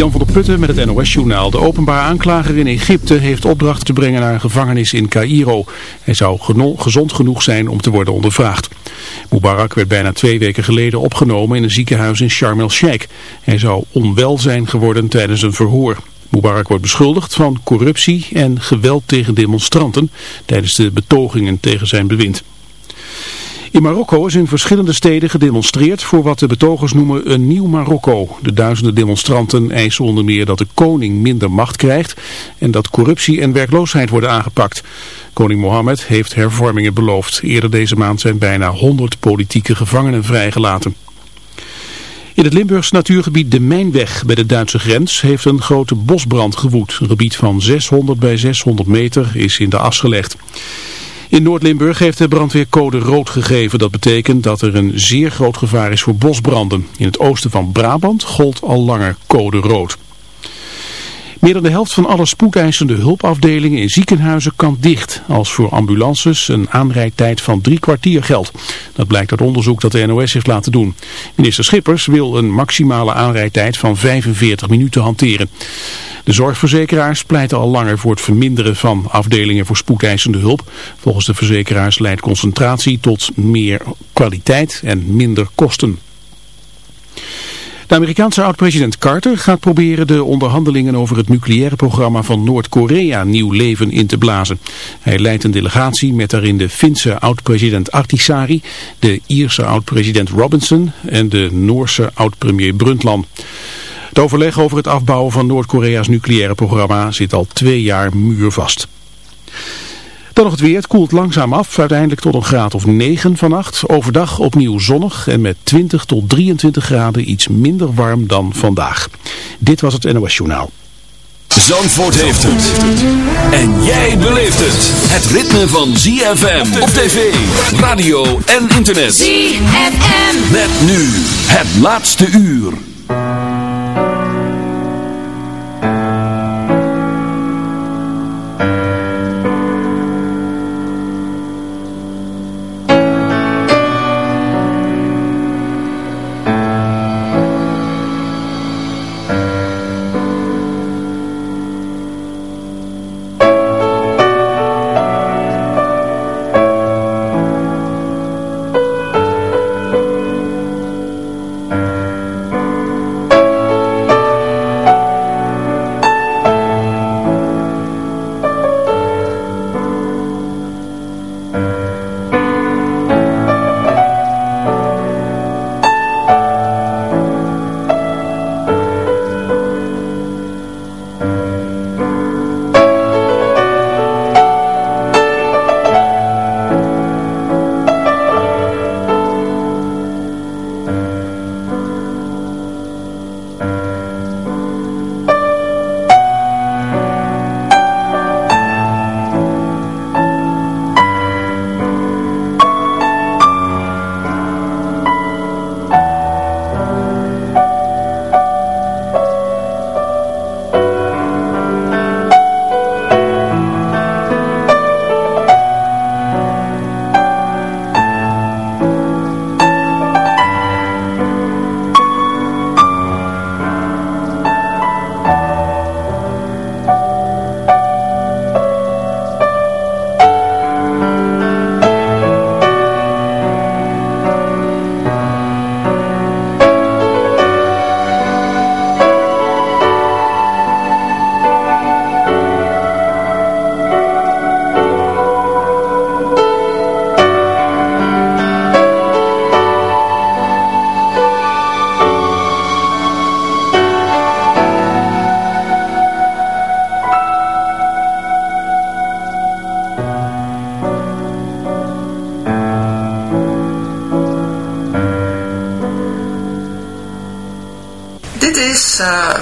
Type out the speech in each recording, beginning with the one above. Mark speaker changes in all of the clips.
Speaker 1: Jan van der Putten met het NOS-journaal. De openbaar aanklager in Egypte heeft opdracht te brengen naar een gevangenis in Cairo. Hij zou gezond genoeg zijn om te worden ondervraagd. Mubarak werd bijna twee weken geleden opgenomen in een ziekenhuis in Sharm el-Sheikh. Hij zou onwel zijn geworden tijdens een verhoor. Mubarak wordt beschuldigd van corruptie en geweld tegen demonstranten tijdens de betogingen tegen zijn bewind. In Marokko is in verschillende steden gedemonstreerd voor wat de betogers noemen een nieuw Marokko. De duizenden demonstranten eisen onder meer dat de koning minder macht krijgt en dat corruptie en werkloosheid worden aangepakt. Koning Mohammed heeft hervormingen beloofd. Eerder deze maand zijn bijna 100 politieke gevangenen vrijgelaten. In het Limburgs natuurgebied de Mijnweg bij de Duitse grens heeft een grote bosbrand gewoed. Een gebied van 600 bij 600 meter is in de as gelegd. In Noord-Limburg heeft de brandweer code rood gegeven. Dat betekent dat er een zeer groot gevaar is voor bosbranden. In het oosten van Brabant gold al langer code rood. Meer dan de helft van alle spoedeisende hulpafdelingen in ziekenhuizen kan dicht. Als voor ambulances een aanrijdtijd van drie kwartier geldt. Dat blijkt uit onderzoek dat de NOS heeft laten doen. Minister Schippers wil een maximale aanrijdtijd van 45 minuten hanteren. De zorgverzekeraars pleiten al langer voor het verminderen van afdelingen voor spoedeisende hulp. Volgens de verzekeraars leidt concentratie tot meer kwaliteit en minder kosten. De Amerikaanse oud-president Carter gaat proberen de onderhandelingen over het nucleaire programma van Noord-Korea nieuw leven in te blazen. Hij leidt een delegatie met daarin de Finse oud-president Ahtisaari, de Ierse oud-president Robinson en de Noorse oud-premier Brundtland. Het overleg over het afbouwen van Noord-Korea's nucleaire programma zit al twee jaar muurvast. Dan nog het weer. Het koelt langzaam af. Uiteindelijk tot een graad of 9 vannacht. Overdag opnieuw zonnig en met 20 tot 23 graden iets minder warm dan vandaag. Dit was het NOS Journaal.
Speaker 2: Zandvoort heeft het. En jij beleeft het. Het ritme van ZFM op tv, radio en internet. ZFM. Met nu het laatste uur.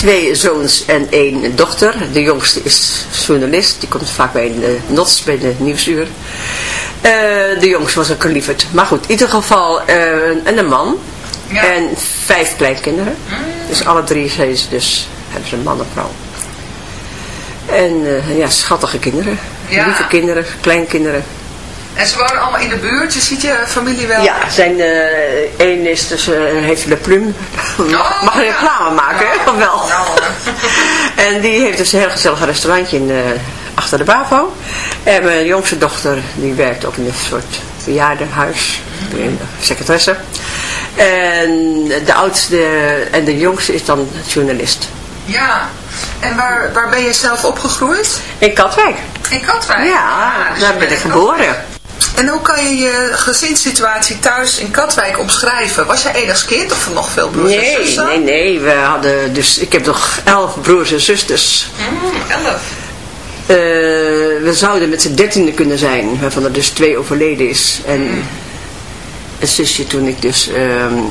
Speaker 3: Twee zoons en één dochter. De jongste is journalist, die komt vaak bij de NOTS, bij de Nieuwsuur. Eh, de jongste was een kaliefert. Maar goed, in ieder geval uh, en een man. En vijf kleinkinderen. Dus alle drie zijn ze dus, hebben ze een man en vrouw. En uh, ja, schattige kinderen. Lieve kinderen, kleinkinderen.
Speaker 4: En ze wonen allemaal in de buurt, je ziet je familie wel?
Speaker 3: Ja, zijn één is dus, heeft Le Plum. Mag een reclame maken, hè? wel? en die heeft dus een heel gezellig restaurantje in, uh, achter de BAVO. En mijn jongste dochter, die werkt ook in een soort bejaardenhuis, mm. secretaresse. En de oudste en de jongste is dan journalist.
Speaker 4: Ja, en waar, waar ben je zelf opgegroeid?
Speaker 3: In Katwijk.
Speaker 4: In Katwijk?
Speaker 3: Ja, dus daar ben ik geboren.
Speaker 4: En hoe kan je je gezinssituatie thuis in Katwijk omschrijven? Was jij enigszins kind of nog veel broers
Speaker 3: nee,
Speaker 4: en zussen?
Speaker 3: Nee, nee, we hadden dus, ik heb nog elf broers en zusters.
Speaker 4: Mm, elf?
Speaker 3: Uh, we zouden met z'n dertiende kunnen zijn, waarvan er dus twee overleden is. En mm. een zusje toen ik dus... Um,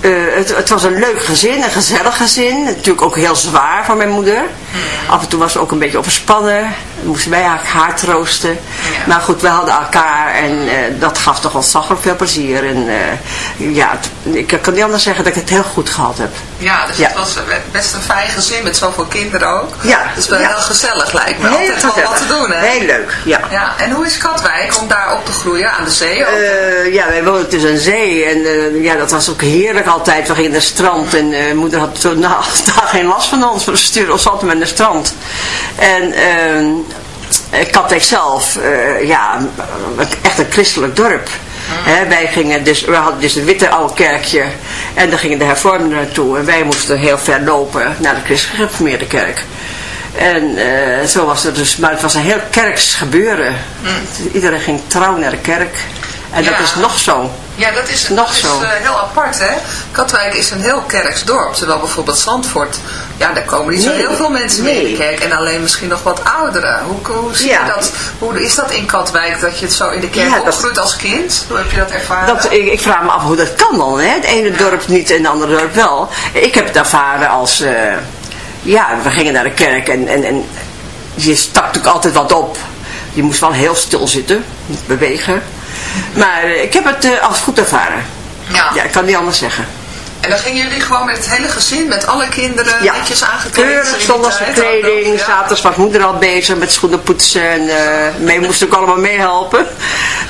Speaker 3: uh, het, het, was een leuk gezin, een gezellig gezin. Natuurlijk ook heel zwaar voor mijn moeder. Af en toe was ze ook een beetje overspannen. Moesten wij haar, haar troosten. Ja. Maar goed, we hadden elkaar en uh, dat gaf toch ontzaglijk veel plezier. En uh, ja, ik kan niet anders zeggen dat ik het heel goed gehad heb.
Speaker 4: Ja, dus ja. het was best een fijn gezin met zoveel kinderen ook.
Speaker 3: Ja.
Speaker 4: Dus wel
Speaker 3: ja.
Speaker 4: heel gezellig lijkt me.
Speaker 3: Heel
Speaker 4: Altijd wel wat te doen, hè?
Speaker 3: Heel leuk, ja.
Speaker 4: ja. En hoe is Katwijk om daar op te groeien aan de zee?
Speaker 3: ja, wij woonden tussen een zee en ja, dat was ook heerlijk altijd. We gingen naar het strand en moeder had zo, nou, daar geen last van ons. We stuurden ons altijd met naar het strand. En uh, Katwijk zelf, uh, ja, echt een christelijk dorp. He, wij gingen dus, we hadden dus het witte oude kerkje en dan gingen de hervormden naartoe. En wij moesten heel ver lopen naar de christelijk gereformeerde kerk. En uh, zo was het dus, maar het was een heel kerks gebeuren. Mm. Iedereen ging trouw naar de kerk. En ja. dat is nog zo.
Speaker 4: Ja, dat is,
Speaker 3: nog
Speaker 4: dat is
Speaker 3: zo.
Speaker 4: Uh, heel apart, hè. Katwijk is een heel kerks dorp. Terwijl bijvoorbeeld Zandvoort, ja, daar komen niet zo
Speaker 3: nee.
Speaker 4: heel veel mensen
Speaker 3: nee.
Speaker 4: meer in de kerk. En alleen misschien nog wat ouderen. Hoe, hoe, zie
Speaker 3: ja.
Speaker 4: je dat, hoe is dat in Katwijk, dat je het zo in de kerk ja, opgroeit dat, als kind? Hoe heb je dat ervaren?
Speaker 3: Dat, ik, ik, vraag me af hoe dat kan dan, hè. Het ene ja. dorp niet en het andere dorp wel. Ik heb het ervaren als... Uh, ja, we gingen naar de kerk en, en, en je stak natuurlijk altijd wat op. Je moest wel heel stil zitten, niet bewegen. Maar uh, ik heb het uh, als goed ervaren.
Speaker 4: Ja.
Speaker 3: ja, ik kan niet anders zeggen.
Speaker 4: En dan gingen jullie gewoon met het hele gezin, met alle kinderen,
Speaker 3: ja.
Speaker 4: netjes aangekleed?
Speaker 3: Keurig, zondagskleding, ja. zaterdags was moeder al bezig met schoenen poetsen en uh, mee moest ook allemaal meehelpen.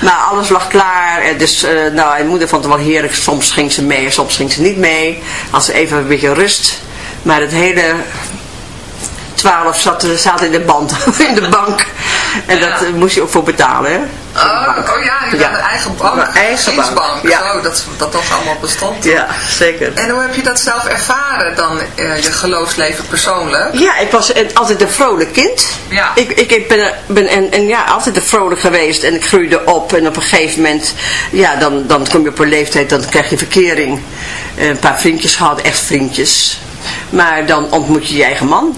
Speaker 3: Maar alles lag klaar, en dus uh, nou, en moeder vond het wel heerlijk, soms ging ze mee, soms ging ze niet mee. Als ze even een beetje rust. Maar het hele 12 zat, zat in de band, in de bank. En dat uh, moest je ook voor betalen, hè?
Speaker 4: Oh, oh ja, je ja. een eigen bank,
Speaker 3: een eigen
Speaker 4: bank.
Speaker 3: Ja.
Speaker 4: Zo, dat, dat allemaal bestond.
Speaker 3: Ja, zeker.
Speaker 4: En hoe heb je dat zelf ervaren dan, uh, je geloofsleven persoonlijk?
Speaker 3: Ja, ik was altijd een vrolijk kind.
Speaker 4: Ja.
Speaker 3: Ik, ik ben, ben en, en ja, altijd een vrolijk geweest en ik groeide op en op een gegeven moment, ja, dan, dan kom je op een leeftijd, dan krijg je verkering. Een paar vriendjes gehad, echt vriendjes. Maar dan ontmoet je je eigen man.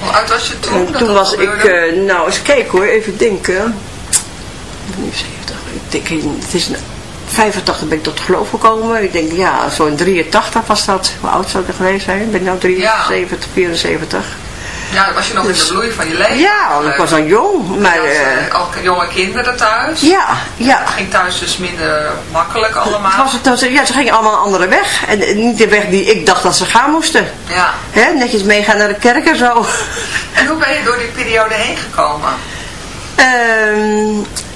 Speaker 4: Hoe oud was je toen?
Speaker 3: En toen was ik, uh, nou eens kijken hoor, even denken. 70, ik denk, het is 85 ben ik tot geloof gekomen. Ik denk, ja, zo in 83 was dat. Hoe oud zou ik er geweest zijn? Ben ik nou 73, 74?
Speaker 4: Ja, dan was je nog in de
Speaker 3: Dus-
Speaker 4: bloei van je leven.
Speaker 3: Ja, want ik was al jong. Maar,
Speaker 4: had,
Speaker 3: eh,
Speaker 4: eh, al jonge kinderen thuis.
Speaker 3: ja, ja.
Speaker 4: Het ging thuis dus minder makkelijk
Speaker 3: Het
Speaker 4: allemaal.
Speaker 3: was het, dat ze- ja, ze gingen allemaal een andere weg. En eh, niet de weg die ik dacht dat ze gaan moesten.
Speaker 4: Ja.
Speaker 3: Hè, netjes meegaan naar de kerk en zo.
Speaker 4: En hoe ben je door die periode heen gekomen?
Speaker 3: Ehm,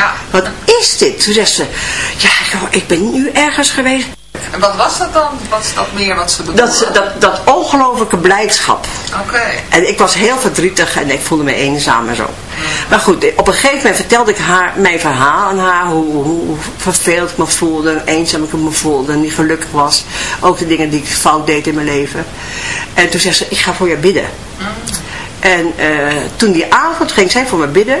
Speaker 4: Ja.
Speaker 3: Wat is dit? Toen zei ze, ja, joh, ik ben nu ergens geweest.
Speaker 4: En wat was dat dan? Wat is dat meer wat ze?
Speaker 3: Dat, dat, dat ongelofelijke blijdschap.
Speaker 4: Oké.
Speaker 3: En ik was heel verdrietig en ik voelde me eenzaam en zo. Maar goed, op een gegeven moment vertelde ik haar mijn verhaal aan haar. Hoe, hoe verveeld ik me voelde, eenzaam ik me voelde, niet gelukkig was. Ook de dingen die ik fout deed in mijn leven. En toen zei ze, ik ga voor je bidden. En eh, toen die avond ging zij voor me bidden.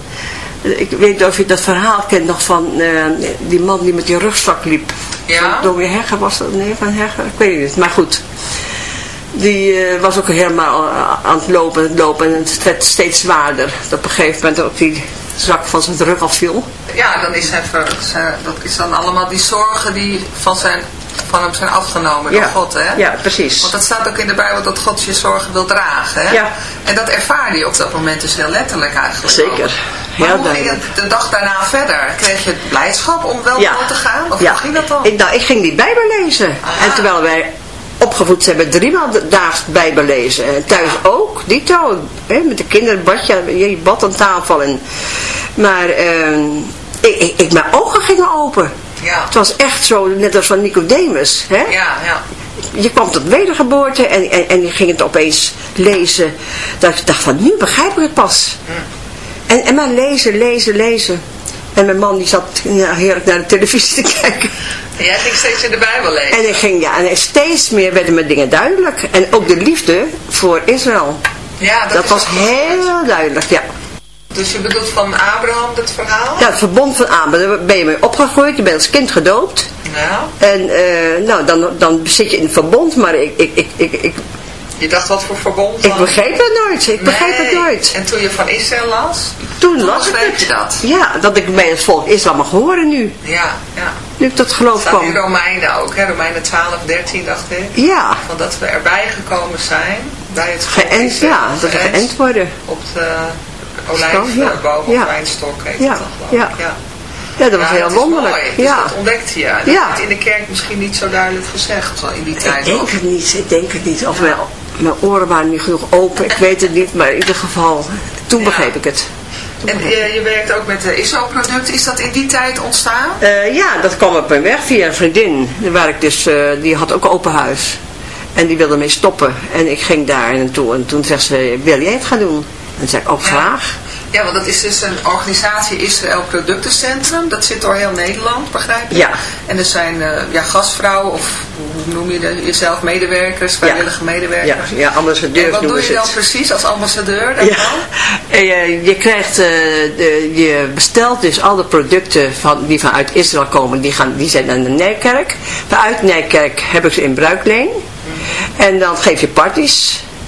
Speaker 3: Ik weet niet of je dat verhaal kent nog van eh, die man die met die rugzak liep.
Speaker 4: Ja.
Speaker 3: Dominee Hegger was dat? Nee, van Hegger? Ik weet het niet. Maar goed. Die eh, was ook helemaal eh, aan het lopen, het lopen en het werd steeds zwaarder. Dat op een gegeven moment ook die zak van zijn rug afviel.
Speaker 4: Ja, dan is hij ver, zijn- dat is dan allemaal die zorgen die van, zijn, van hem zijn afgenomen door God, hè?
Speaker 3: Ja, precies.
Speaker 4: Want dat staat ook in de Bijbel dat God je zorgen wil dragen, hè?
Speaker 3: Ja.
Speaker 4: En dat ervaarde je op dat moment dus heel letterlijk eigenlijk
Speaker 3: Zeker.
Speaker 4: ook. Maar hoe ging het de dag daarna verder? Kreeg je blijdschap om wel door te gaan? Of
Speaker 3: ja.
Speaker 4: hoe ging dat dan?
Speaker 3: Ik, nou, ik ging die Bijbel lezen.
Speaker 4: Ah.
Speaker 3: En terwijl wij opgevoed zijn met driemaal daags Bijbel lezen. En thuis ook, dito. Hè, met de kinderen bad je, je bad aan tafel. En, maar ehm, ik, ik, ik, mijn ogen gingen open.
Speaker 4: Ja.
Speaker 3: Het was echt zo, net als van Nicodemus. Hè?
Speaker 4: Ja, ja.
Speaker 3: Je kwam tot wedergeboorte en, en, en je ging het opeens lezen. Dat ik dacht van, nu begrijp ik het pas. En, en maar lezen, lezen, lezen. En mijn man die zat ja, heerlijk naar de televisie te kijken.
Speaker 4: En jij ging steeds in de Bijbel lezen.
Speaker 3: En ik ging, ja, en steeds meer werden me dingen duidelijk. En ook de liefde voor Israël.
Speaker 4: ja,
Speaker 3: Dat, was heel duidelijk, ja.
Speaker 4: Dus je bedoelt van Abraham het verhaal?
Speaker 3: Ja, het verbond van Abraham. Daar ben je mee opgegroeid, je bent als kind gedoopt.
Speaker 4: Ja.
Speaker 3: En eh, nou, dan, dan zit je in het verbond, maar ik, ik, ik, ik, ik,
Speaker 4: Je dacht wat voor verbond
Speaker 3: ik begreep het nooit. Ik begreep het nooit.
Speaker 4: En toen je van Israël las?
Speaker 3: Toen las ik
Speaker 4: begreep
Speaker 3: het.
Speaker 4: je dat?
Speaker 3: Ja, dat ik bij het volk Israël mag horen nu.
Speaker 4: Ja, ja.
Speaker 3: Nu ik tot geloof
Speaker 4: staat in
Speaker 3: kwam.
Speaker 4: Romeinen ook, hè? Romeinen 12, 13 dacht ik.
Speaker 3: Ja,
Speaker 4: Van dat we erbij gekomen zijn bij het volk
Speaker 3: geënt,
Speaker 4: Israël.
Speaker 3: ja, dat we geënt worden.
Speaker 4: Op de olijfboom
Speaker 3: Ja.
Speaker 4: of wijnstok heet
Speaker 3: Ja,
Speaker 4: dan ik.
Speaker 3: ja.
Speaker 4: Ja.
Speaker 3: Ja, dat was
Speaker 4: Ja,
Speaker 3: heel wonderlijk.
Speaker 4: Dus
Speaker 3: ja.
Speaker 4: dat ontdekte je. Dat
Speaker 3: Ja.
Speaker 4: werd in de kerk misschien niet zo duidelijk gezegd in die tijd.
Speaker 3: Ik denk het niet, ik denk het niet. Of mijn, mijn oren waren niet genoeg open, ik weet het niet. Maar in ieder geval, toen
Speaker 4: Ja.
Speaker 3: begreep ik het. Toen
Speaker 4: En
Speaker 3: begreep ik
Speaker 4: je, je werkt ook met de ISO-producten. Is dat in die tijd ontstaan?
Speaker 3: Eh, ja, dat kwam op mijn weg via een vriendin. Waar ik dus, eh, die had ook open huis. En die wilde mee stoppen. En ik ging daar naartoe. En toen zegt ze, wil jij het gaan doen? En toen zei ik, ook graag.
Speaker 4: Ja, want dat is dus een organisatie Israël Productencentrum. Dat zit door heel Nederland, begrijp je?
Speaker 3: Ja.
Speaker 4: En er zijn eh, ja, gastvrouwen of hoe noem je dat, jezelf, medewerkers, vrijwillige
Speaker 3: Ja,
Speaker 4: medewerkers.
Speaker 3: ja ambassadeurs
Speaker 4: En wat doe je dan precies als ambassadeur daarvan?
Speaker 3: Ja, en je, je krijgt, eh, de, je bestelt dus alle producten van, die vanuit Israël komen, die, gaan, die zijn naar de Nijkerk. Vanuit Nijkerk heb ik ze in bruikleen. En dan geef je parties.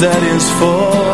Speaker 5: that is
Speaker 6: for.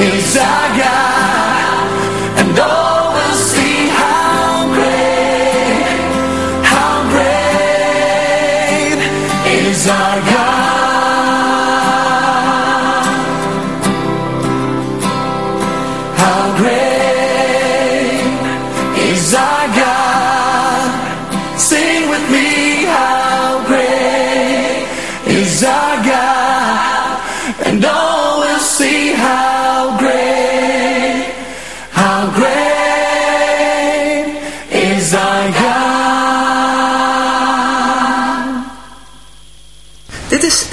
Speaker 6: inside.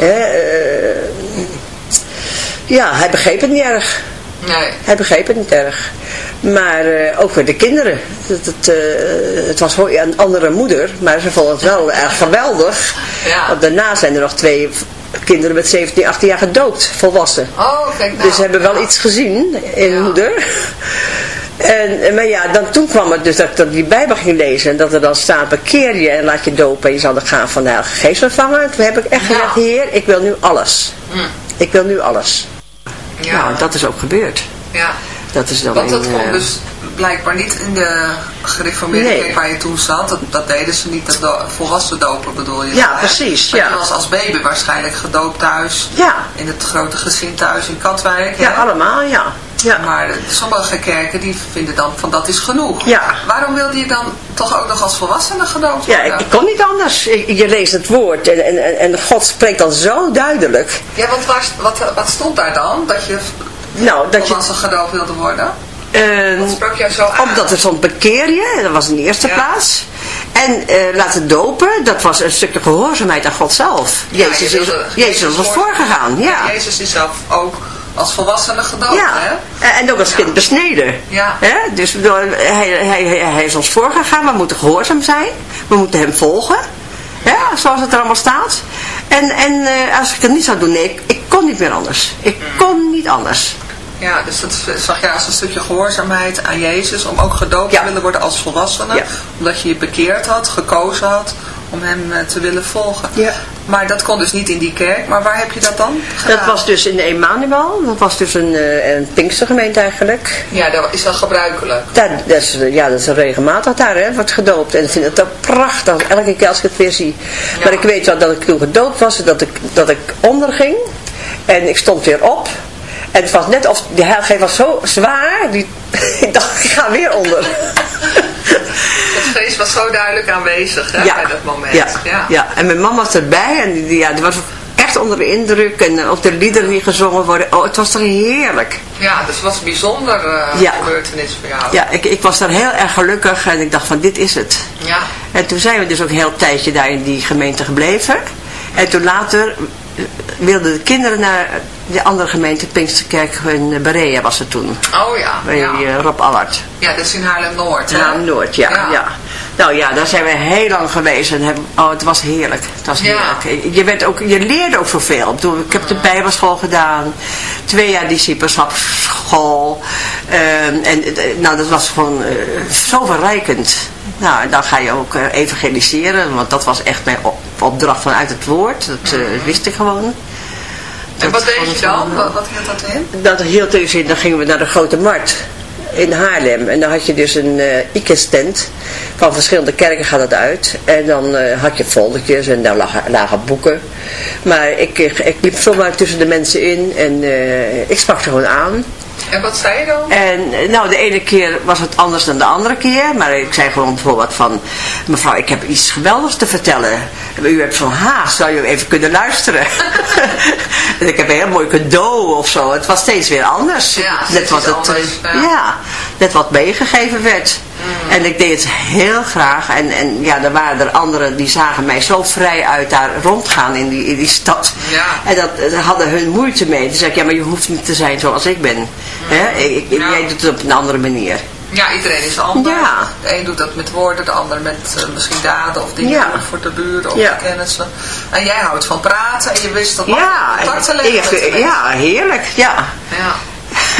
Speaker 3: Uh, ja, hij begreep het niet erg.
Speaker 4: Nee.
Speaker 3: Hij begreep het niet erg. Maar uh, ook voor de kinderen. Het, het, uh, het was een andere moeder, maar ze vonden het wel erg geweldig.
Speaker 4: Ja.
Speaker 3: Want daarna zijn er nog twee kinderen met 17, 18 jaar gedoopt, volwassen.
Speaker 4: Oh, kijk nou.
Speaker 3: Dus ze hebben wel iets gezien in moeder. En, maar ja, dan, toen kwam het dus dat ik dat die Bijbel ging lezen. En dat er dan staat, bekeer je en laat je dopen. En je zal er gaan van de Heilige Geest ontvangen. Toen heb ik echt gezegd, Heer, ik wil nu alles.
Speaker 4: Hm.
Speaker 3: Ik wil nu alles.
Speaker 4: Ja.
Speaker 3: Nou, dat is ook gebeurd.
Speaker 4: Ja.
Speaker 3: Dat is dan
Speaker 4: Want dat
Speaker 3: uh,
Speaker 4: dus blijkbaar niet in de gereformeerde
Speaker 3: Nee.
Speaker 4: kerk waar je toen zat. Dat, dat deden ze niet, dat do- volwassen dopen bedoel je?
Speaker 3: Ja,
Speaker 4: dan,
Speaker 3: precies,
Speaker 4: Maar
Speaker 3: ja.
Speaker 4: je was als baby waarschijnlijk gedoopt thuis.
Speaker 3: Ja.
Speaker 4: In het grote gezin thuis in Katwijk.
Speaker 3: Ja,
Speaker 4: hè?
Speaker 3: allemaal, ja. ja.
Speaker 4: Maar sommige kerken die vinden dan van dat is genoeg.
Speaker 3: Ja.
Speaker 4: Waarom wilde je dan toch ook nog als volwassene gedoopt
Speaker 3: Ja,
Speaker 4: worden?
Speaker 3: ik, ik kon niet anders. Je leest het woord en, en, en God spreekt dan zo duidelijk.
Speaker 4: Ja, want waar, wat, wat stond daar dan? Dat je
Speaker 3: Nou, dat je...
Speaker 4: volwassen gedoopt wilde worden?
Speaker 3: Eh,
Speaker 4: Wat sprak jou zo aan?
Speaker 3: Omdat er stond bekeer je, dat was in de eerste
Speaker 4: Ja.
Speaker 3: plaats. En eh, laten dopen, dat was een stukje gehoorzaamheid aan God zelf.
Speaker 4: Ja,
Speaker 3: Jezus,
Speaker 4: je
Speaker 3: is, Jezus was
Speaker 4: voor-
Speaker 3: voorgegaan, ja.
Speaker 4: Jezus is zelf ook als volwassene gedoopt,
Speaker 3: Ja,
Speaker 4: hè?
Speaker 3: en ook als
Speaker 4: Ja.
Speaker 3: kind besneden.
Speaker 4: Ja.
Speaker 3: Hè? Dus bedoel, hij, hij, hij, hij is ons voorgegaan, we moeten gehoorzaam zijn. We moeten hem volgen. Hè? Zoals het er allemaal staat. En, en eh, als ik het niet zou doen, nee, ik, ik kon niet meer anders. Ik kon niet anders.
Speaker 4: Ja, dus dat zag je als een stukje gehoorzaamheid aan Jezus, om ook gedoopt
Speaker 3: Ja.
Speaker 4: te willen worden als volwassene.
Speaker 3: Ja.
Speaker 4: Omdat je je bekeerd had, gekozen had om hem eh, te willen volgen.
Speaker 3: Ja.
Speaker 4: Maar dat kon dus niet in die kerk. Maar waar heb je dat dan gedaan?
Speaker 3: Dat was dus in de Emanuel. Dat was dus een, eh, een Pinkstergemeente eigenlijk.
Speaker 4: Ja, dat is dat gebruikelijk.
Speaker 3: Daar, dat is, ja, dat is regelmatig daar, hè, wordt gedoopt. En ik vind het ook prachtig, elke keer als ik het weer zie. Maar ik weet wel dat ik toen gedoopt was, dat ik, dat ik onderging. En ik stond weer op. En het was net of, die heilige was zo zwaar, die, ik dacht, ik ga weer onder.
Speaker 4: Het geest was zo duidelijk aanwezig hè, bij dat moment.
Speaker 3: Ja, ja. en mijn man was erbij en die, ja, die was echt onder de indruk. En eh, ook de liederen die gezongen worden, oh, het was toch heerlijk.
Speaker 4: Ja, dus het was een bijzonder eh,
Speaker 3: Ja.
Speaker 4: gebeurtenis voor jou.
Speaker 3: Ja, ik, ik was daar heel erg gelukkig en ik dacht van, dit is het.
Speaker 4: Ja.
Speaker 3: En toen zijn we dus ook een heel tijdje daar in die gemeente gebleven. En toen later eh, wilden de kinderen naar de andere gemeente, Pinksterkerk in eh, Berea was het toen.
Speaker 4: Oh ja.
Speaker 3: Bij
Speaker 4: ja.
Speaker 3: eh, Rob Allard.
Speaker 4: Ja, dat is in Haarlem-Noord. hè?
Speaker 3: Naam Noord, ja,
Speaker 4: Ja.
Speaker 3: ja. Nou ja, daar zijn we heel lang geweest en hebben, oh, het was heerlijk. Het was
Speaker 4: Ja.
Speaker 3: heerlijk. Je, werd ook, je leerde ook zoveel. Ik, bedoel, ik heb de bijbelschool gedaan, twee jaar discipelschapsschool. ehm, en eh, nou, dat was gewoon zo verrijkend. Nou, en dan ga je ook evangeliseren, want dat was echt mijn op- opdracht vanuit het woord. Dat wist ik gewoon.
Speaker 4: En
Speaker 3: Dat
Speaker 4: wat deed je dan? Wat, hield dat in?
Speaker 3: dat hield dus in, dan gingen we naar de Grote Markt in Haarlem. En dan had je dus een eh IKES-tent. Van verschillende kerken gaat het uit. En dan eh, had je foldertjes en daar lagen, lagen boeken. Maar ik, ik, ik liep zomaar tussen de mensen in en eh, ik sprak ze gewoon aan.
Speaker 4: En wat zei je dan?
Speaker 3: En eh, nou, de ene keer was het anders dan de andere keer. Maar ik zei gewoon bijvoorbeeld van... Mevrouw, ik heb iets geweldigs te vertellen. U hebt zo'n haast, zou je even kunnen luisteren? en ik heb een heel mooi cadeau of zo. Het was steeds weer anders.
Speaker 4: Ja,
Speaker 3: net wat het,
Speaker 4: anders,
Speaker 3: eh,
Speaker 4: ja.
Speaker 3: ja, net wat meegegeven werd. En ik deed het heel graag. En, en ja, er waren er anderen die zagen mij zo vrij uit daar rondgaan in die, in die stad.
Speaker 4: Ja.
Speaker 3: En dat, hadden hun moeite mee. Toen zei ik, ja, maar je hoeft niet te zijn zoals ik ben. Hè? Ik, ik-
Speaker 4: Ja.
Speaker 3: Jij doet het op een andere manier.
Speaker 4: Ja, iedereen is anders.
Speaker 3: Ja.
Speaker 4: De een doet dat met woorden, de ander met eh, misschien daden of dingen
Speaker 3: Ja.
Speaker 4: voor de buren of
Speaker 3: Ja.
Speaker 4: de kennissen. En jij houdt van praten en je wist dat
Speaker 3: Ja,
Speaker 4: leggen
Speaker 3: ja, heerlijk. Ja,
Speaker 4: Ja.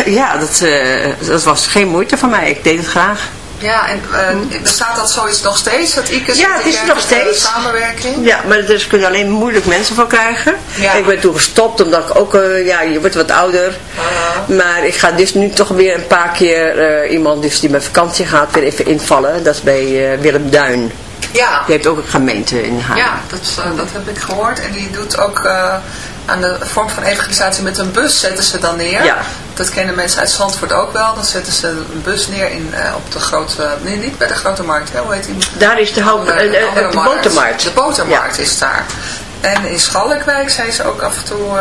Speaker 3: ja dat, eh, dat was geen moeite voor mij. Ik deed het graag.
Speaker 4: Ja, en uh, bestaat dat zoiets nog steeds, dat ICUS
Speaker 3: Ja, het is nog steeds.
Speaker 4: samenwerking?
Speaker 3: Ja, maar daar kun je alleen moeilijk mensen van krijgen.
Speaker 4: Ja.
Speaker 3: Ik ben toen gestopt, omdat ik ook, uh, ja, je wordt wat ouder. Maar ik ga dus nu toch weer een paar keer uh, iemand dus die met vakantie gaat weer even invallen. Dat is bij uh, Willem Duin.
Speaker 4: Ja.
Speaker 3: Die heeft ook een gemeente in haar.
Speaker 4: Ja, dat, dat heb ik gehoord. En die doet ook aan de vorm van evangelisatie met een bus zetten ze dan neer.
Speaker 3: Ja.
Speaker 4: Dat kennen mensen uit Zandvoort ook wel. Dan zetten ze een bus neer in, uh, op de grote, nee niet bij de grote markt, hè? hoe heet die?
Speaker 3: Daar is de, hoop, de, de, de, de botermarkt.
Speaker 4: De botermarkt ja. is daar. En in Schalkwijk zijn ze ook af en toe...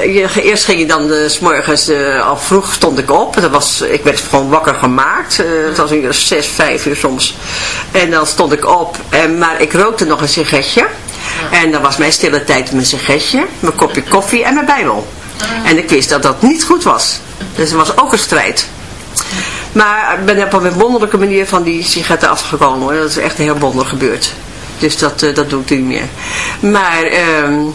Speaker 3: ehm je, eerst ging je dan de, s morgens, uh, al vroeg stond ik op. Dat was, ik werd gewoon wakker gemaakt. Uh, het was een uur zes, vijf uur soms. En dan stond ik op. En, maar ik rookte nog een sigaretje. En dan was mijn stille tijd mijn sigaretje, mijn kopje koffie en mijn bijbel. En ik wist dat dat niet goed was. Dus er was ook een strijd. Maar ik ben op een wonderlijke manier van die sigaretten afgekomen. Hoor. Dat is echt heel wonder gebeurd. Dus dat, dat doe ik niet meer. Maar... Um,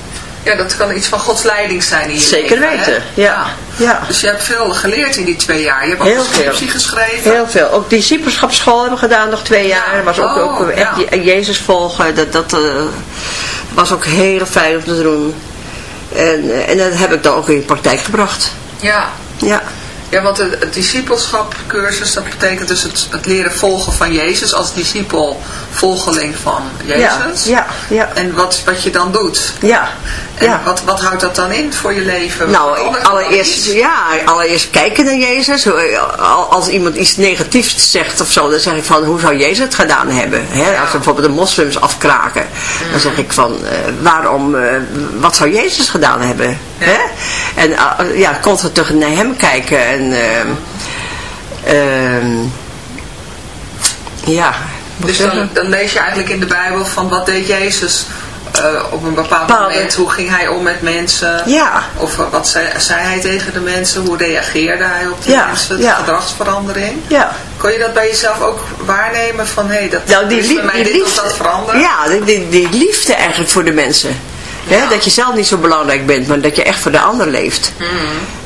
Speaker 4: Ja, dat kan iets van Gods leiding zijn in je
Speaker 3: Zeker
Speaker 4: leven,
Speaker 3: weten, ja. ja.
Speaker 4: Dus je hebt veel geleerd in die twee jaar. Je hebt
Speaker 3: Heel
Speaker 4: ook een scriptie geschreven.
Speaker 3: Heel veel. Ook discipelschapsschool hebben we gedaan nog twee jaar.
Speaker 4: Ja.
Speaker 3: was ook,
Speaker 4: oh,
Speaker 3: ook echt
Speaker 4: ja.
Speaker 3: Jezus volgen. Dat, dat uh, was ook heel fijn om te doen. En, uh, en dat heb ik dan ook in de praktijk gebracht.
Speaker 4: Ja.
Speaker 3: Ja.
Speaker 4: Ja, want het, het discipelschapcursus, dat betekent dus het, het, leren volgen van Jezus als discipel, volgeling van Jezus.
Speaker 3: Ja, ja, ja.
Speaker 4: En wat, wat je dan doet.
Speaker 3: Ja,
Speaker 4: en
Speaker 3: ja.
Speaker 4: Wat, wat houdt dat dan in voor je leven?
Speaker 3: Nou, allereerst, ja, allereerst kijken naar Jezus. Als iemand iets negatiefs zegt of zo, dan zeg ik van, hoe zou Jezus het gedaan hebben? Hè? Als we bijvoorbeeld de moslims afkraken, dan zeg ik van, uh, waarom, uh, wat zou Jezus gedaan hebben? Hè? En uh, ja, constant terug naar hem kijken en... ja,
Speaker 4: dus dan, dan, lees je eigenlijk in de Bijbel van wat deed Jezus uh, op een bepaald Bepaalde. moment. Hoe ging hij om met mensen?
Speaker 3: Ja.
Speaker 4: Of uh, wat zei, zei, hij tegen de mensen? Hoe reageerde hij op de
Speaker 3: ja.
Speaker 4: mensen? De
Speaker 3: ja.
Speaker 4: gedragsverandering?
Speaker 3: Ja.
Speaker 4: Kon je dat bij jezelf ook waarnemen van hé, hey, dat
Speaker 3: nou, die
Speaker 4: bij mij dit
Speaker 3: liefde,
Speaker 4: of dat veranderen?
Speaker 3: Ja, die, die, die liefde eigenlijk voor de mensen. He, dat je zelf niet zo belangrijk bent, maar dat je echt voor de ander leeft.
Speaker 4: Mm.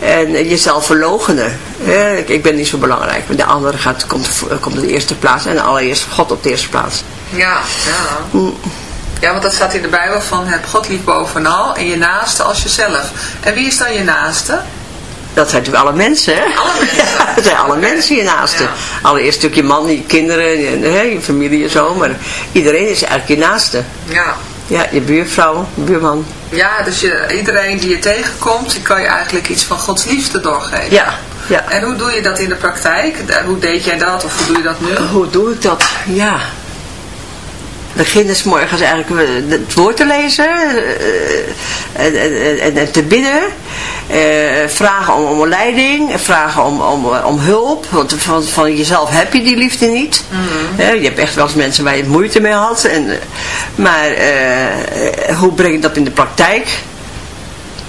Speaker 3: En jezelf verlogenen. He, ik, ik, ben niet zo belangrijk, maar de ander gaat, komt, komt op de eerste plaats en allereerst God op de eerste plaats.
Speaker 4: Ja, ja. Mm. Ja, want dat staat in de Bijbel van heb God lief bovenal en je naaste als jezelf. En wie is dan je naaste?
Speaker 3: Dat zijn natuurlijk alle mensen, hè?
Speaker 4: Alle mensen?
Speaker 3: Ja, dat zijn alle mensen je naaste. Ja. Allereerst natuurlijk je man, je kinderen, je, hè, je familie en zo, maar iedereen is eigenlijk je naaste.
Speaker 4: Ja.
Speaker 3: Ja, je buurvrouw, buurman.
Speaker 4: Ja, dus je, iedereen die je tegenkomt, die kan je eigenlijk iets van Gods liefde doorgeven.
Speaker 3: Ja, ja.
Speaker 4: En hoe doe je dat in de praktijk? Hoe deed jij dat of hoe doe je dat nu?
Speaker 3: Hoe doe ik dat? Ja. Beginnen s morgens eigenlijk eh, het woord te lezen eh, en, en, en, te bidden. Uh, vragen om, om leiding, vragen om, om, om hulp, want van, van jezelf heb je die liefde niet. Mhm. je hebt echt wel eens mensen waar je moeite mee had. En, maar hoe breng je dat in de praktijk?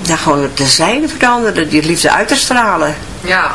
Speaker 3: Ja, gewoon te zijn veranderen, die liefde uit te stralen.
Speaker 4: Ja,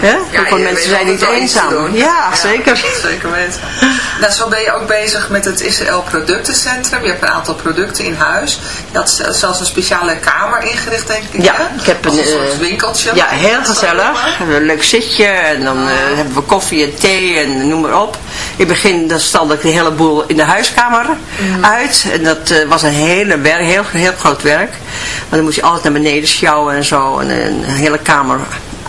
Speaker 3: Ja, ja mensen zijn niet eenzaam. Ja, zeker.
Speaker 4: Zeker weten. Nou, zo ben je ook bezig met het Israël Productencentrum. Je hebt een aantal producten in huis. Je had zelfs een speciale kamer ingericht, denk ik.
Speaker 3: Ja, ik heb een,
Speaker 4: een soort eh, winkeltje.
Speaker 3: Ja, heel gezellig. Een leuk zitje en dan uh, hebben we koffie en thee en noem maar op. In het begin dan stelde ik de hele boel in de huiskamer mm. uit. En dat uh, was een hele werk, heel, heel groot werk. Maar dan moest je altijd naar beneden sjouwen en zo. En een hele kamer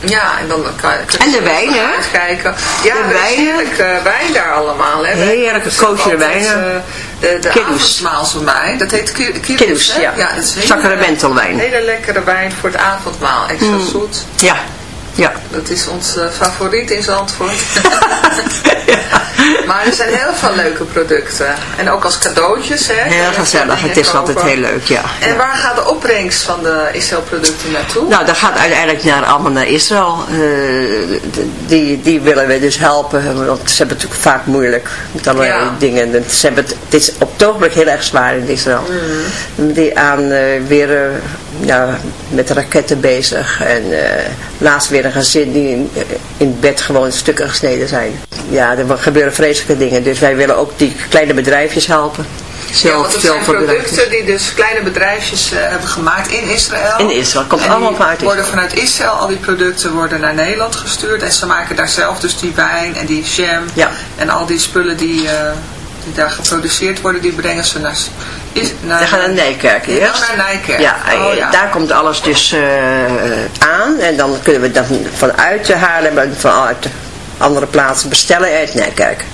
Speaker 4: Ja, en dan kan je...
Speaker 3: En de wijnen.
Speaker 4: Kijken. Ja, de wijnen. heerlijke wijn daar allemaal. Hè.
Speaker 3: Heerlijke koosje wijnen.
Speaker 4: Uh, de, de avondmaalswijn. Dat heet
Speaker 3: kiddoes, ja. ja het is Sacramentelwijn.
Speaker 4: Hele lekkere wijn voor het avondmaal. Extra mm. zoet.
Speaker 3: Ja. Ja.
Speaker 4: Dat is ons uh, favoriet in Zandvoort. Maar er zijn heel veel leuke producten. En ook als cadeautjes. Hè,
Speaker 3: heel gezellig. Het is altijd heel leuk, ja.
Speaker 4: En waar gaat de opbrengst van de Israël producten naartoe?
Speaker 3: Nou, dat gaat uiteindelijk naar, allemaal naar Israël. Uh, die, die willen we dus helpen. Want ze hebben het natuurlijk vaak moeilijk met allerlei dingen. Ze hebben het, het is op het ogenblik heel erg zwaar in Israël. Mm. Die aan uh, weer ja, met raketten bezig. En laatst weer een gezin die in, bed gewoon stukken gesneden zijn. Ja, er gebeuren vreselijke dingen. Dus wij willen ook die kleine bedrijfjes helpen.
Speaker 4: Zelf, ja, want het zijn producten die dus kleine bedrijfjes uh, hebben gemaakt in Israël.
Speaker 3: In Israël, komt allemaal vanuit
Speaker 4: worden vanuit Israël, al die producten worden naar Nederland gestuurd. En ze maken daar zelf dus die wijn en die jam
Speaker 3: ja.
Speaker 4: en al die spullen die, uh, die daar geproduceerd worden, die brengen ze naar...
Speaker 3: Is, naar Daar gaan naar Nijkerk eerst.
Speaker 4: naar Nijkerk.
Speaker 3: Ja, oh, ja, daar komt alles dus uh, aan. En dan kunnen we dat vanuit Haarlem, vanuit andere plaatsen bestellen uit Nijkerk.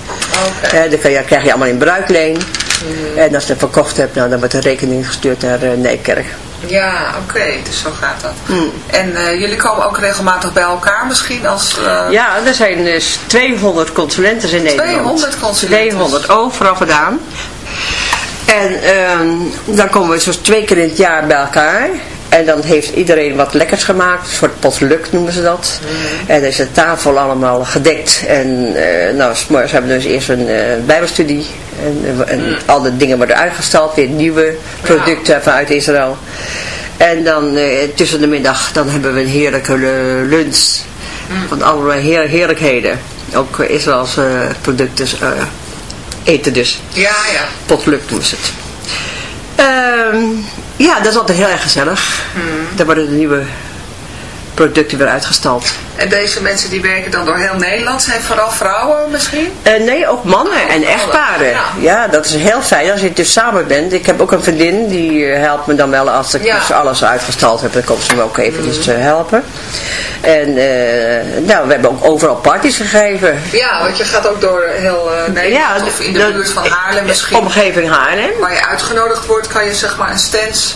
Speaker 4: Okay.
Speaker 3: dan krijg je allemaal in bruikleen. Mm. En als je het verkocht hebt, nou, dan wordt de rekening gestuurd naar uh, Nijkerk.
Speaker 4: Ja, oké, dus zo gaat dat. Mm. En uh, jullie komen ook regelmatig bij elkaar misschien als... Uh...
Speaker 3: Ja, er zijn dus 200 consulenten in Nederland.
Speaker 4: 200 consulenten?
Speaker 3: 200, overal gedaan. En ehm, dan komen we zo'n twee keer in het jaar bij elkaar. En dan heeft iedereen wat lekkers gemaakt. Een soort potluck noemen ze dat. Mm. En dan is de tafel allemaal gedekt. En uh, nou, morgens hebben we dus eerst een uh, bijbelstudie. En, en mm. al de dingen worden uitgestald. Weer nieuwe producten ja. vanuit Israël. En dan uh, tussen de middag dan hebben we een heerlijke lunch. Mm. Van allerlei heer heerlijkheden. ook Israëlse producten eten dus.
Speaker 7: Ja, ja.
Speaker 3: Potluck doen ze het. Ehm, ja, dat is altijd heel erg gezellig.
Speaker 7: Hmm.
Speaker 3: Daar worden de nieuwe producten weer uitgestald.
Speaker 7: En deze mensen die werken dan door heel Nederland, zijn vooral vrouwen misschien?
Speaker 3: Uh, nee, ook mannen en echtparen. Ja. ja. dat is heel fijn als je dus samen bent. Ik heb ook een vriendin, die eh, helpt me dan wel als ik dus alles uitgestald heb. Dan komt ze me ook eventjes mm. helpen. En uh, nou, we hebben ook overal parties gegeven.
Speaker 7: Ja, want je gaat ook door heel Nederland of in de, buurt van Haarlem misschien.
Speaker 3: Omgeving Haarlem.
Speaker 7: Waar je uitgenodigd wordt, kan je zeg maar een stand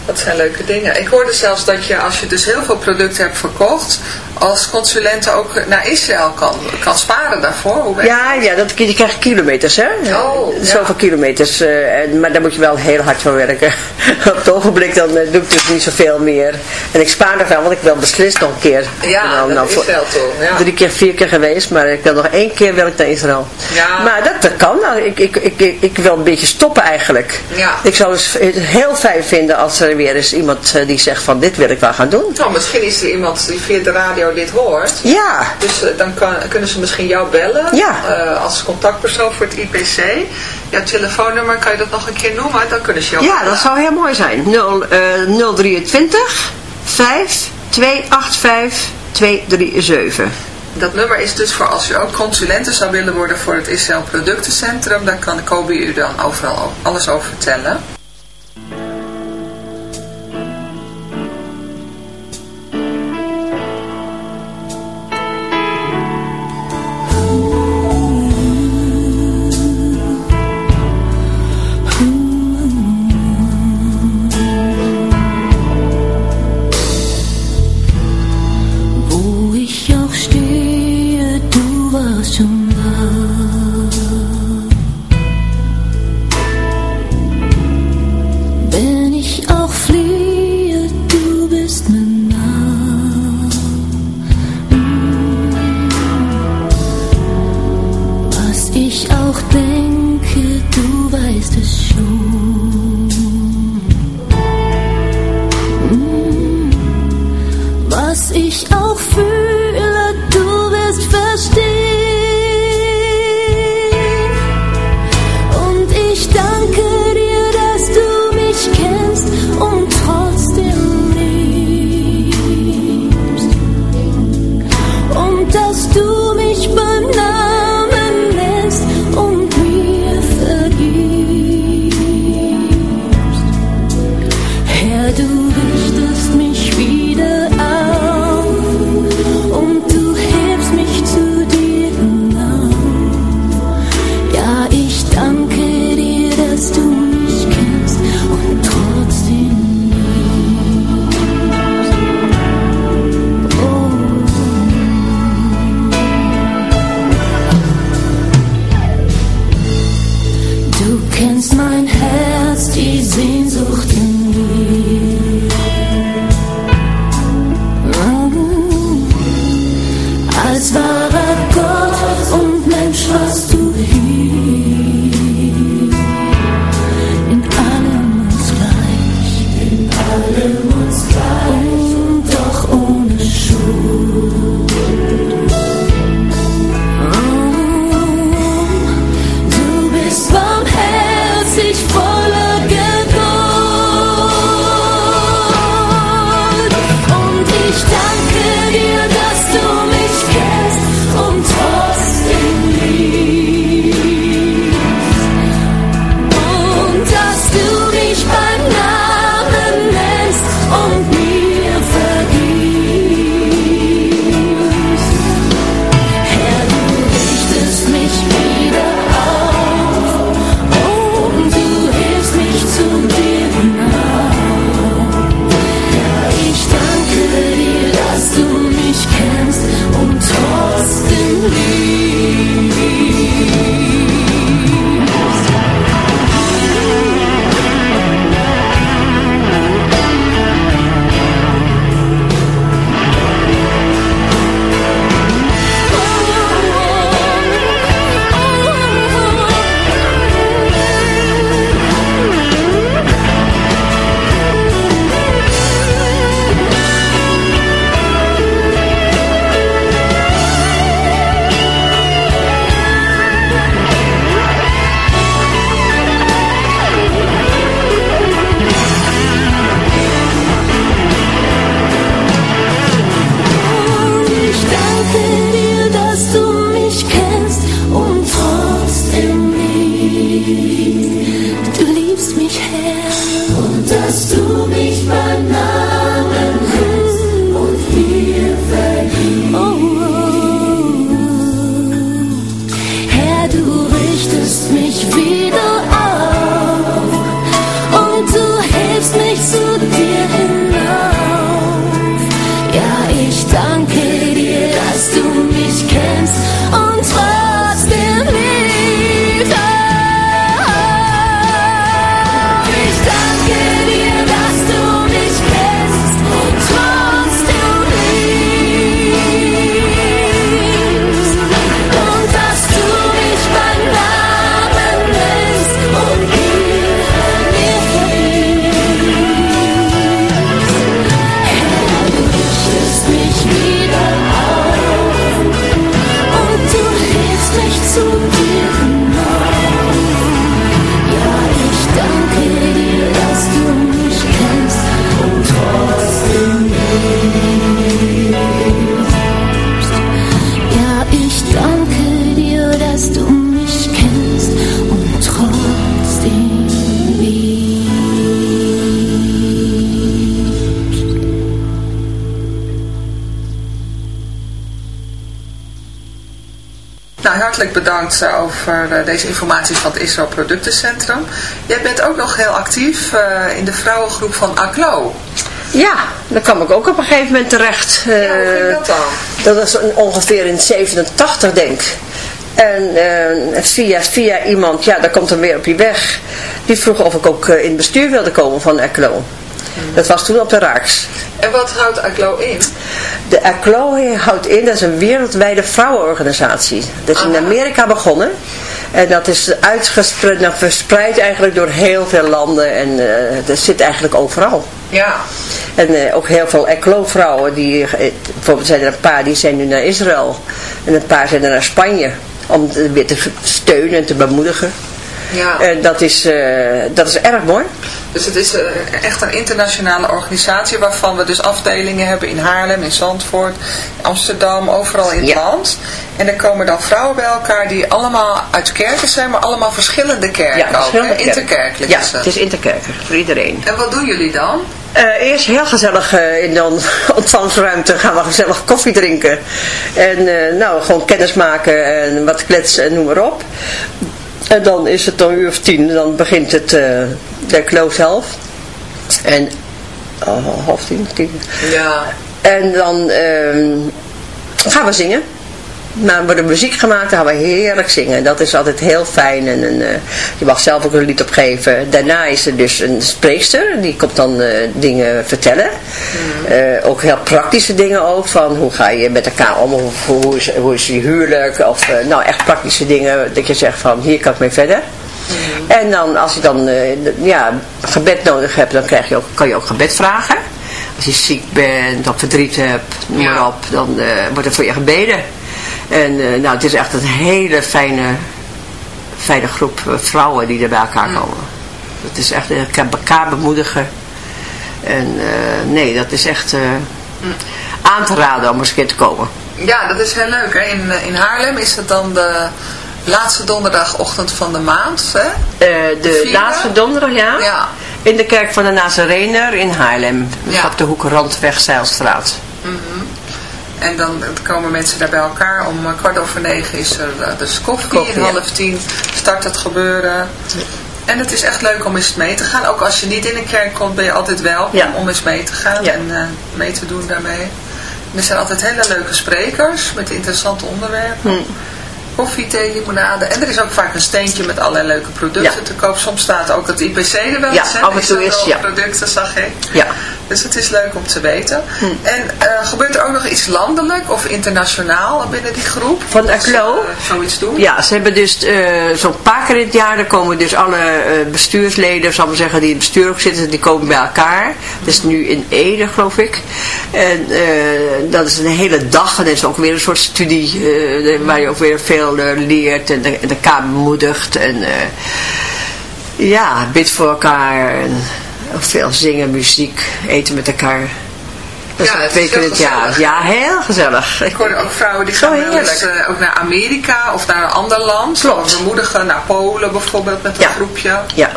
Speaker 7: Dat zijn leuke dingen. Ik hoorde zelfs dat je, als je dus heel veel producten hebt verkocht, als consulent ook naar Israël kan, kan sparen daarvoor. Hoe
Speaker 3: ja, ja dat, je krijgt kilometers, hè. Oh, Zoveel kilometers. Uh, maar daar moet je wel heel hard voor werken. Op het ogenblik dan uh, doe ik dus niet zoveel meer. En ik spaar nog wel, want ik wil beslist nog een keer.
Speaker 7: Ja, nou, nou, Israël toe. Ja.
Speaker 3: Drie keer, vier keer geweest, maar ik wil nog één keer wil ik naar Israël. Ja. Maar dat, dat kan. Nou, ik, ik, ik, ik, wil een beetje stoppen eigenlijk.
Speaker 7: Ja.
Speaker 3: Ik zou het heel fijn vinden als er weer eens iemand uh, die zegt van dit wil ik wel gaan doen.
Speaker 7: Nou, misschien is er iemand die via de radio dit hoort.
Speaker 3: Ja.
Speaker 7: Dus uh, dan kan, kunnen ze misschien jou bellen.
Speaker 3: Ja.
Speaker 7: Uh, als contactpersoon voor het IPC. Jouw telefoonnummer, kan je dat nog een keer noemen? Dan kunnen ze jou
Speaker 3: Ja, dat zou heel mooi zijn. 0, 023 5285 237.
Speaker 7: Dat nummer is dus voor als u ook consulenten zou willen worden voor het Israël Productencentrum. Dan kan Kobe u dan overal alles over vertellen. Ich danke dir, dass du mich kennst und tröst.
Speaker 4: Bedankt over eh, deze informaties van het Israël Productencentrum. Jij bent ook nog heel actief eh, in de vrouwengroep van ACLO.
Speaker 3: Ja, daar kwam ik ook op een gegeven moment terecht.
Speaker 4: Ja, hoe ging dat dan?
Speaker 3: Eh, dat was ongeveer in 87 denk ik. En via, via iemand, ja, daar komt dan weer op je weg. Die vroeg of ik ook in het bestuur wilde komen van ACLO. Dat was toen op de Raaks.
Speaker 4: En wat houdt ACLO in?
Speaker 3: De ACLO houdt in, dat is een wereldwijde vrouwenorganisatie. Dat is in Amerika begonnen. En dat is uitgespreid, nou, verspreid eigenlijk door heel veel landen. En uh, dat zit eigenlijk overal.
Speaker 4: Ja.
Speaker 3: En uh, ook heel veel ACLO-vrouwen. Die, uh, bijvoorbeeld zijn er een paar die zijn nu naar Israël. En een paar zijn er naar Spanje. Om weer te steunen en te bemoedigen.
Speaker 4: Ja.
Speaker 3: En dat is, dat is erg mooi.
Speaker 4: Dus het is echt een internationale organisatie waarvan we dus afdelingen hebben in Haarlem, in Zandvoort, Amsterdam, overal in het
Speaker 3: Ja.
Speaker 4: land. En er komen dan vrouwen bij elkaar die allemaal uit kerken zijn, maar allemaal verschillende kerken
Speaker 3: Ja, verschillende kerken.
Speaker 4: Interkerkelijk
Speaker 3: Ja,
Speaker 4: is het.
Speaker 3: het is interkerker voor iedereen.
Speaker 4: En wat doen jullie dan?
Speaker 3: Eh, eerst heel gezellig eh, in de on- ontvangstruimte gaan we gezellig koffie drinken. En eh, nou, gewoon kennis maken en wat kletsen en noem maar op. En dan is het dan een uur of tien, dan begint het de close zelf. En oh, half tien, tien.
Speaker 4: Ja.
Speaker 3: En dan ehm, gaan we zingen. Maar er wordt muziek gemaakt, dan gaan we heerlijk zingen. Dat is altijd heel fijn. En, en, eh, je mag zelf ook een lied opgeven. Daarna is er dus een spreekster. Die komt dan eh, dingen vertellen. Eh, ook heel praktische dingen ook. Van hoe ga je met elkaar om? Hoe, hoe, is, hoe is je huwelijk? Of nou echt praktische dingen. Dat je zegt van hier kan ik mee verder. En dan als je dan eh, ja, gebed nodig hebt. Dan krijg je ook, kan je ook gebed vragen. Als je ziek bent of verdriet hebt. Noem maar op. Dan eh, wordt er voor je gebeden. En eh, nou, het is echt een hele fijne, fijne groep vrouwen die er bij elkaar komen. Het is echt elkaar bemoedigen. En nee, dat is echt eh, aan te raden om eens een keer te komen.
Speaker 4: Ja, dat is heel leuk. Hè? In, in Haarlem is het dan de laatste donderdagochtend van de maand. Hè?
Speaker 3: Eh, de
Speaker 4: vierde?
Speaker 3: laatste donderdag, ja?
Speaker 4: Ja.
Speaker 3: In de kerk van de Nazarener in Haarlem.
Speaker 4: Ja.
Speaker 3: Op de hoek Randweg Zeilstraat.
Speaker 4: En dan komen mensen daar bij elkaar. Om eh, kwart over negen is er eh, dus koffie.
Speaker 3: Koffie,
Speaker 4: en half tien start het gebeuren. En het is echt leuk om eens mee te gaan. Ook als je niet in een kerk komt, ben je altijd welkom
Speaker 3: Ja.
Speaker 4: om eens mee te gaan en mee te doen daarmee. En er zijn altijd hele leuke sprekers met interessante onderwerpen.
Speaker 3: Hm.
Speaker 4: Koffie, thee, limonade. En er is ook vaak een steentje met allerlei leuke producten
Speaker 3: Ja.
Speaker 4: te koop. Soms staat ook het IPC er wel
Speaker 3: Ja,
Speaker 4: eens. hè?
Speaker 3: af en toe is, ja.
Speaker 4: producten, zag ik.
Speaker 3: Ja.
Speaker 4: Dus het is leuk om te weten.
Speaker 3: Hm.
Speaker 4: En eh, gebeurt er ook nog iets landelijk of internationaal binnen die groep?
Speaker 3: Van ACLO?
Speaker 4: eh, zoiets doen?
Speaker 3: Ja, ze hebben dus eh, zo'n paar keer in het jaar, dan komen dus alle bestuursleden, zal ik maar zeggen, die in het bestuur ook zitten, die komen bij elkaar. Dat is nu in Ede, geloof ik. En dat is een hele dag en dat is ook weer een soort studie de- waar je ook weer veel leert en de, elkaar bemoedigt. En ja, bid voor elkaar en veel zingen, muziek, eten met elkaar. Dat
Speaker 4: Ja,
Speaker 3: twee keer het jaar. Ja, heel gezellig.
Speaker 4: Ik hoorde ook vrouwen die gaan wel eens
Speaker 3: heerlijk.
Speaker 4: eh, ook naar Amerika of naar een ander land.
Speaker 3: Klopt.
Speaker 4: Of bemoedigen naar Polen bijvoorbeeld met een
Speaker 3: Ja.
Speaker 4: groepje.
Speaker 3: Ja.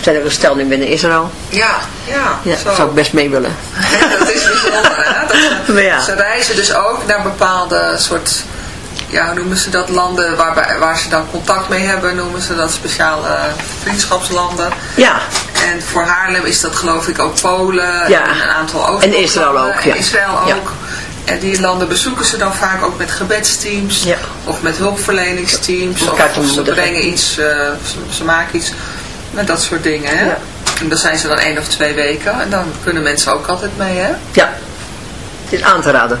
Speaker 3: zijn ook een stel nu binnen Israël.
Speaker 4: Ja, ja.
Speaker 3: Ja,
Speaker 4: zo.
Speaker 3: zou ik best mee willen.
Speaker 4: dat is bijzonder, hè? Dat ze,
Speaker 3: Maar ja.
Speaker 4: ze reizen dus ook naar bepaalde soort, ja, hoe noemen ze dat, landen waarbij, waar ze dan contact mee hebben, noemen ze dat speciale vriendschapslanden.
Speaker 3: Ja,
Speaker 4: En voor Haarlem is dat geloof ik ook Polen
Speaker 3: Ja.
Speaker 4: en een aantal ook.
Speaker 3: En Israël ook, ja.
Speaker 4: En Israël ook.
Speaker 3: Ja.
Speaker 4: En die landen bezoeken ze dan vaak ook met gebedsteams
Speaker 3: Ja.
Speaker 4: of met hulpverleningsteams. Of, ze brengen iets, eh, ze, ze maken iets met dat soort dingen. Hè?
Speaker 3: Ja.
Speaker 4: En dan zijn ze dan één of twee weken en dan kunnen mensen ook altijd mee. Hè?
Speaker 3: ja. Het is aan te raden.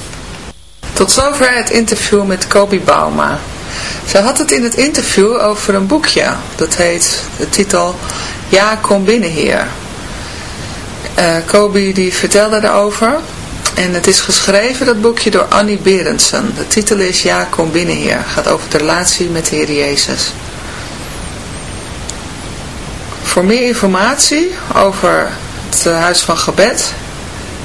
Speaker 4: Tot zover het interview met Kobi Bauma. Ze had het in het interview over een boekje. Dat heet de titel Ja, kom binnen hier. Eh Kobi die vertelde daarover. En het is geschreven, dat boekje, door Annie Berendsen. De titel is Ja, kom binnen hier. gaat over de relatie met de Heer Jezus. Voor meer informatie over het eh, Huis van Gebed